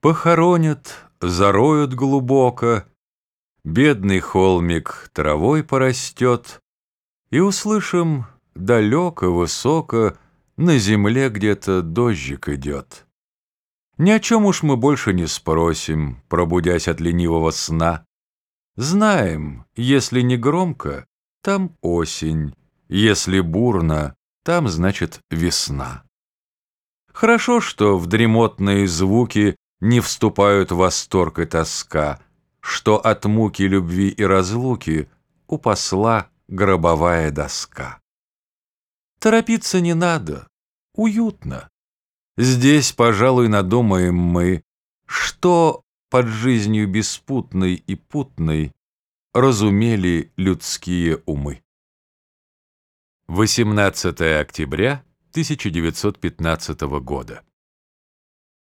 Похоронят, зароют глубоко, Бедный холмик травой порастет, И услышим далеко, высоко На земле где-то дождик идет. Ни о чем уж мы больше не спросим, Пробудясь от ленивого сна. Знаем, если не громко, там осень, Если бурно, там, значит, весна. Хорошо, что в дремотные звуки Не вступают восторг и тоска, Что от муки любви и разлуки У посла гробовая доска. Торопиться не надо, уютно. Здесь, пожалуй, надумаем мы, Что под жизнью беспутной и путной Разумели людские умы. 18 октября 1915 года.